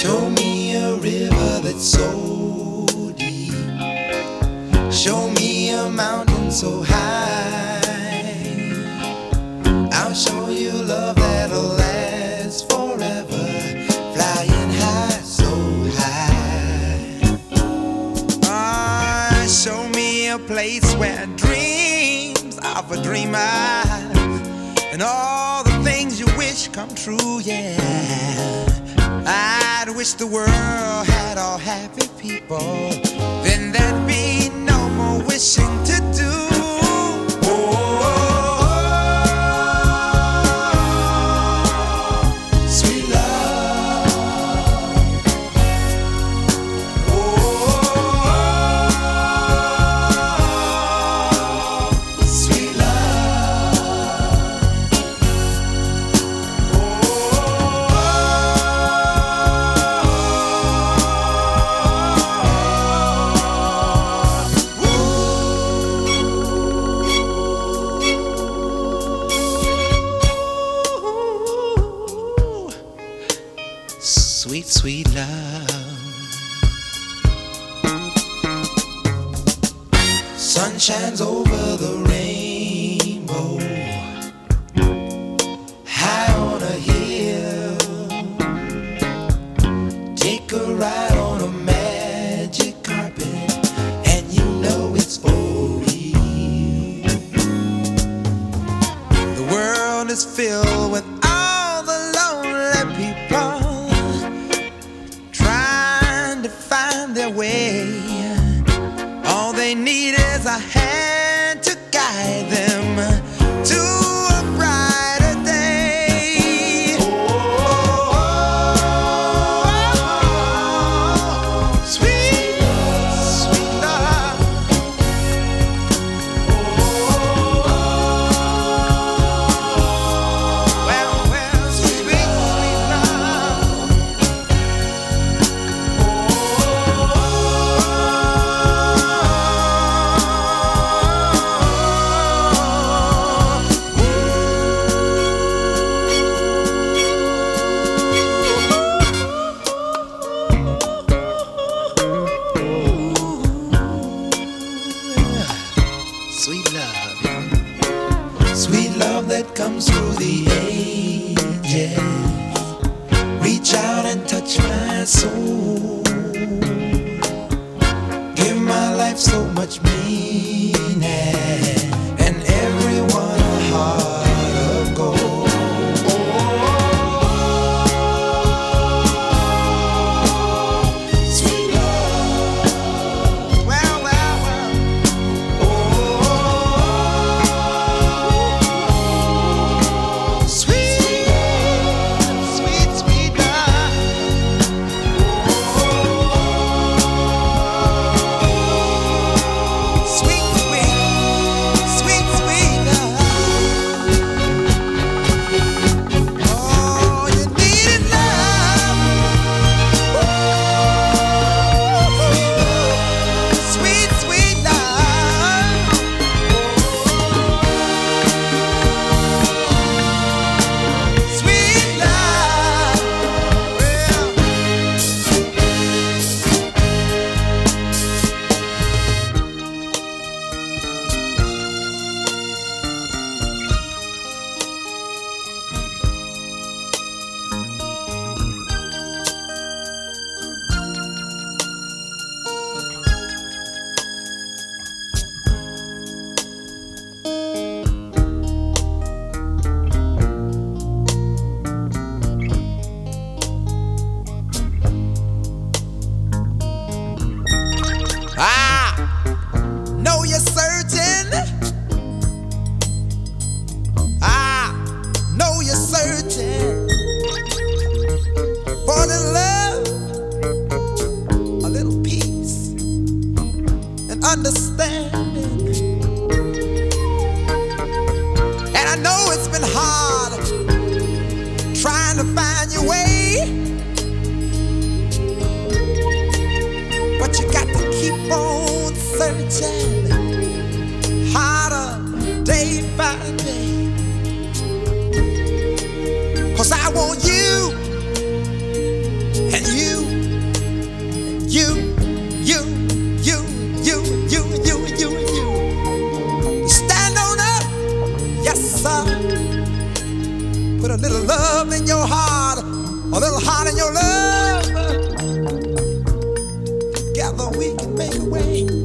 Show me a river that's so deep. Show me a mountain so high. I'll show you love that'll last forever. Flying high, so high. Ah, show me a place where dreams of a dreamer and all the things you wish come true, yeah. I'd wish the world had all happy people. Then there'd be no more wishing Sweet, love. Sun shines over the rainbow. High on a hill. Take a ride and touch my soul. Give my life so much meaning, and understanding. And I know it's been hard trying to find your way. But you got to keep on searching harder day by I want you little love in your heart, a little heart in your love. Together we can make a way.